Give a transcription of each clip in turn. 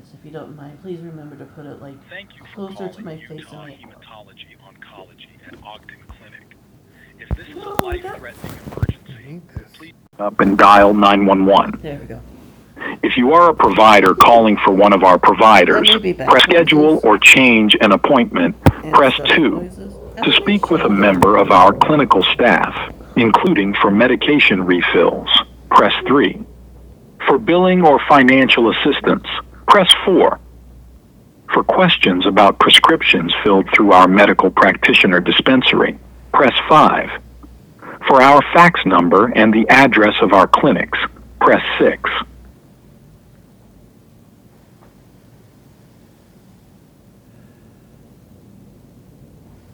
this, if you don't mind. Please remember to put it like Thank you for closer to calling my Utah face and my- Hematology Oncology at Ogden Clinic. If this is No, a I got- life-threatening I emergency, hate this. please up and dial 911. There we go. If you are a provider calling for one of our providers, That may be bad press schedule or change an appointment. And Press 2 to speak with a member of our clinical staff, including for medication refills. Press 3. For billing or financial assistance, press 4. For questions about prescriptions filled through our medical practitioner dispensary, press 5. For our fax number and the address of our clinics, press 6.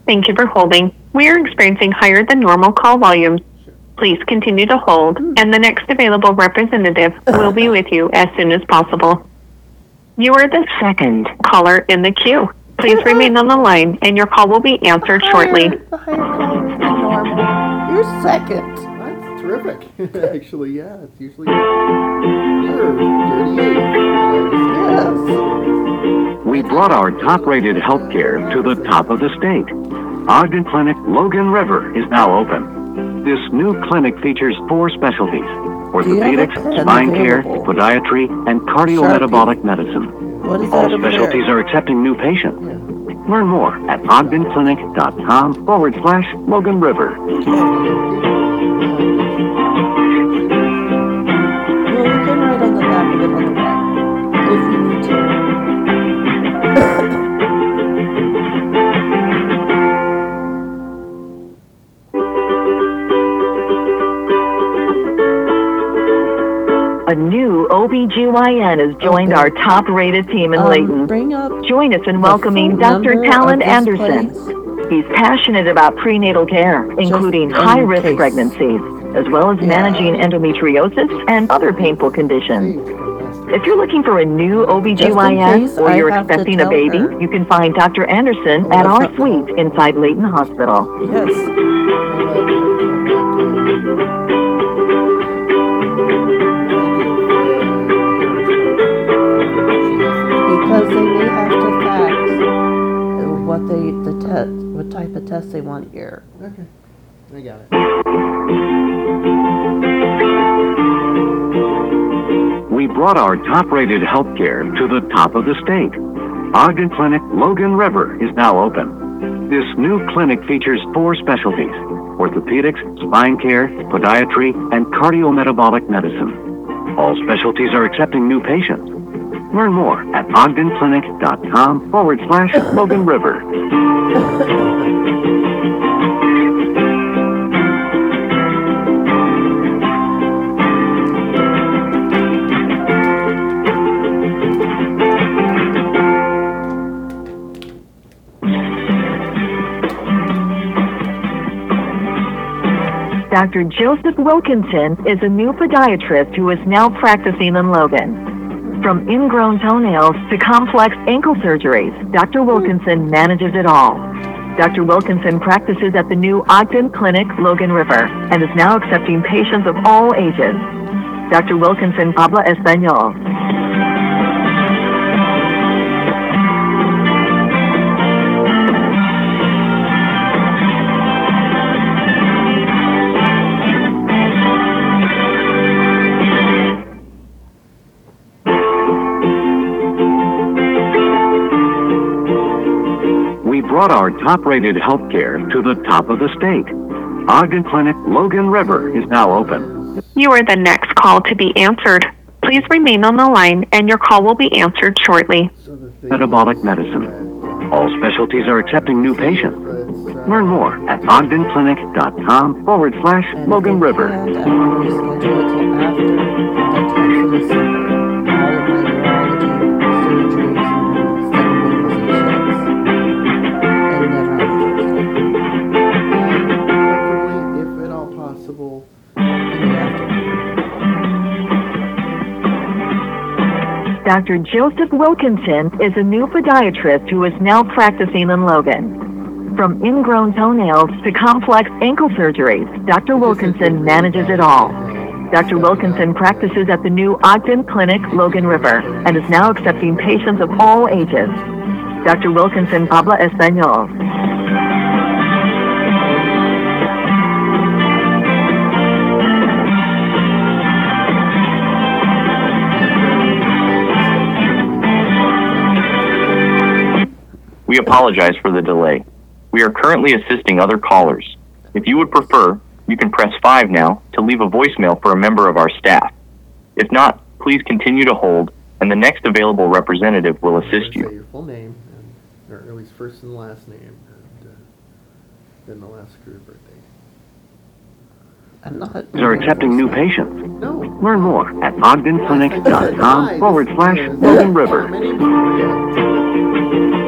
Thank you for holding. We are experiencing higher than normal call volumes. Please continue to hold, and the next available representative will be with you as soon as possible. You are the second caller in the queue. Please remain on the line, and your call will be answered shortly. Higher- The higher call than normal. You're second. That's terrific. Actually, yeah, it's usually you're 38. Yes. We brought our top-rated healthcare to the top of the state. Ogden Clinic Logan River is now open. This new clinic features four specialties: you have a orthopedics, spine care, podiatry, and cardiometabolic medicine. All specialties are accepting new patients. Learn more at ogdenclinic.com forward slash Logan River. OBGYN has joined Okay. our top rated team in Um, Layton. bring up Join us in welcoming Dr. Talon Anderson. place. He's passionate about prenatal care, including in high risk case. pregnancies, as well as Yeah. managing endometriosis and other painful conditions. If you're looking for a new OBGYN or you're expecting a baby, her. you can find Dr. Anderson at our suite inside Layton Hospital. Yes. What they, the test, what type of test they want here. Okay, I got it. We brought our top-rated healthcare to the top of the state. Ogden Clinic Logan River is now open. This new clinic features four specialties: orthopedics, spine care, podiatry, and cardiometabolic medicine. All specialties are accepting new patients. Learn more at ogdenclinic.com forward slash Logan River. Dr. Joseph Wilkinson is a new podiatrist who is now practicing in Logan. From ingrown toenails to complex ankle surgeries, Dr. Wilkinson manages it all. Dr. Wilkinson practices at the new Ogden Clinic, Logan River, and is now accepting patients of all ages. Dr. Wilkinson habla español. Brought our top-rated healthcare to the top of the state. Ogden Clinic Logan River is now open. You are the next call to be answered. Please remain on the line, and your call will be answered shortly. So the thing Metabolic medicine. All specialties are accepting new patients. Learn more at ogdenclinic.com forward slash Logan River. Dr. Joseph Wilkinson is a new podiatrist who is now practicing in Logan. From ingrown toenails to complex ankle surgeries, Dr. Wilkinson manages it all. Dr. Wilkinson practices at the new Ogden Clinic, Logan River, and is now accepting patients of all ages. Dr. Wilkinson habla español. We apologize for the delay. We are currently assisting other callers. If you would prefer, you can press 5 now to leave a voicemail for a member of our staff. If not, please continue to hold, and the next available representative will assist Say you. your full name, and, or at least first and last name, and uh, then the last group birthday. I'm not. Are accepting new patients. No. Learn more at I ogdenclinic.com forward slash is- Logan River. My name's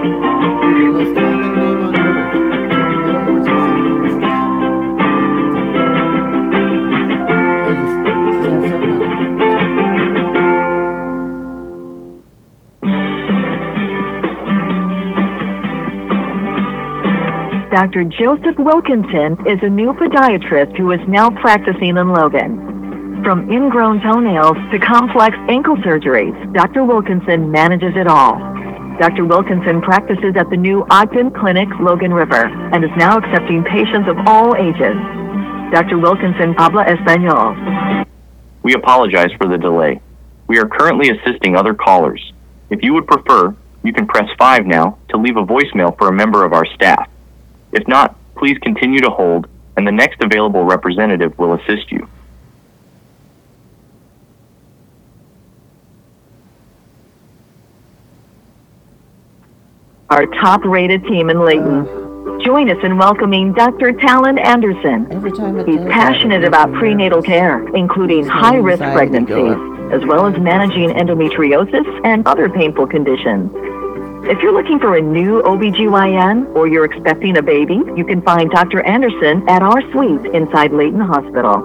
Dr. Joseph Wilkinson is a new podiatrist who is now practicing in Logan. From ingrown toenails to complex ankle surgeries, Dr. Wilkinson manages it all. Dr. Wilkinson practices at the new Ogden Clinic, Logan River, and is now accepting patients of all ages. Dr. Wilkinson habla español. We apologize for the delay. We are currently assisting other callers. If you would prefer, you can press 5 now to leave a voicemail for a member of our staff. If not, please continue to hold, and the next available representative will assist you. Our top-rated team in Layton. Join us in welcoming Dr. Talon Anderson, Every time it He's passionate about prenatal care, including high-risk pregnancies, as well as managing endometriosis and other painful conditions. If you're looking for a new OBGYN or you're expecting a baby, you can find Dr. Anderson at our suite inside Layton Hospital.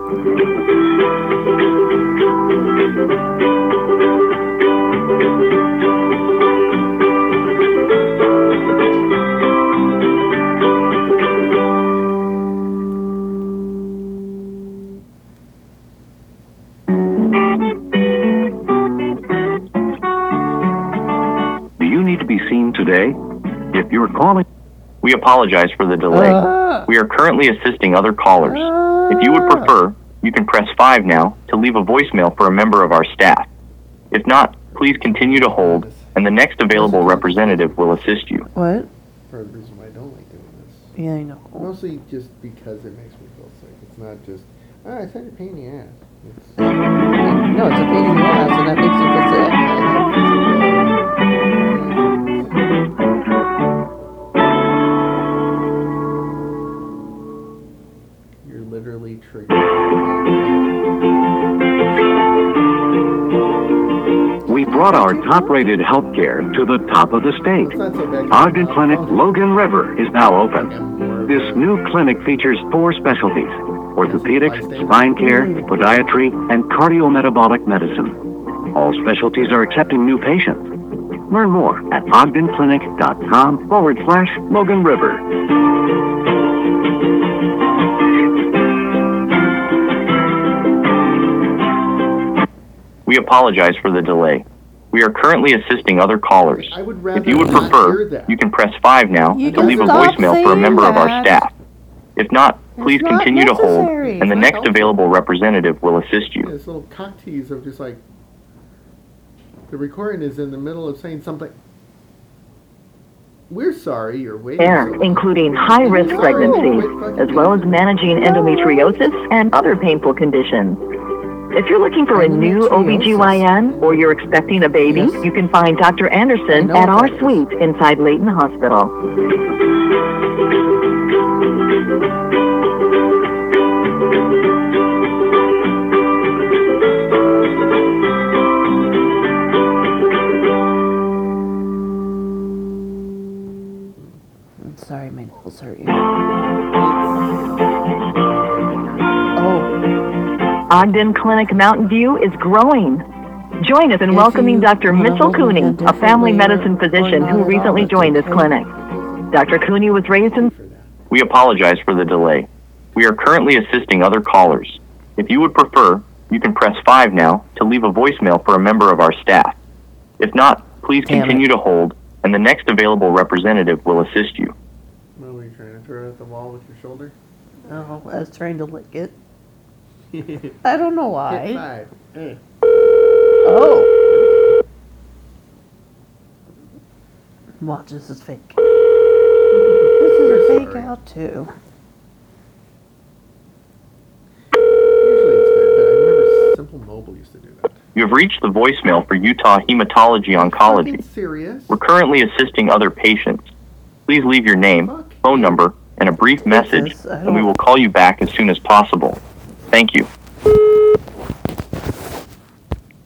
We apologize for the delay. Ah. We are currently assisting other callers. If you would prefer, you can press 5 now to leave a voicemail for a member of our staff. If not, please continue to hold, and the next available representative will assist you. What? For the reason why I don't like doing this. Yeah, I know. Mostly just because it makes me feel sick. It's not just, oh, it's such a pain in the ass. It's, No, it's a pain in the ass, and that makes you feel sick. Brought our top-rated healthcare to the top of the state. Ogden Clinic Logan River is now open. This new clinic features four specialties orthopedics, spine care, podiatry, and cardiometabolic medicine. All specialties are accepting new patients. Learn more at ogdenclinic.com forward slash Logan River. We apologize for the delay. We are currently assisting other callers. I would If you would not hear prefer, that. you can press 5 now You to can leave a stop voicemail for a saying member of our that. staff. If not, please not continue to hold, necessary. and the next available representative will assist you. this little cock tease of just like the recording is in the middle of saying something. We're sorry you're waiting. Care, so long." including high-risk pregnancies, as well as managing endometriosis and other painful conditions. If you're looking for a new. OBGYN or you're expecting a baby, Yes. you can find Dr. Anderson at our suite inside Layton Hospital. Ogden Clinic Mountain View is growing. Join us in If welcoming Dr. Mitchell Cooney, a a family medicine physician who recently joined this clinic. Dr. Cooney was raised in. We apologize for the delay. We are currently assisting other callers. If you would prefer, you can press 5 now to leave a voicemail for a member of our staff. If not, please continue to hold, and the next available representative will assist you. What were you trying to throw it at the wall with your shoulder? Oh, I was trying to lick it. I don't know why. five. Hey. Oh. Watch, this is fake. This is a fake sorry. out too. Usually it's good, but I remember Simple Mobile used to do that. You have reached the voicemail for Utah Hematology Oncology. Serious? We're currently assisting other patients. Please leave your name, Fuck. phone number, and a brief message, this? I and we don't- will call you back as soon as possible. Thank you.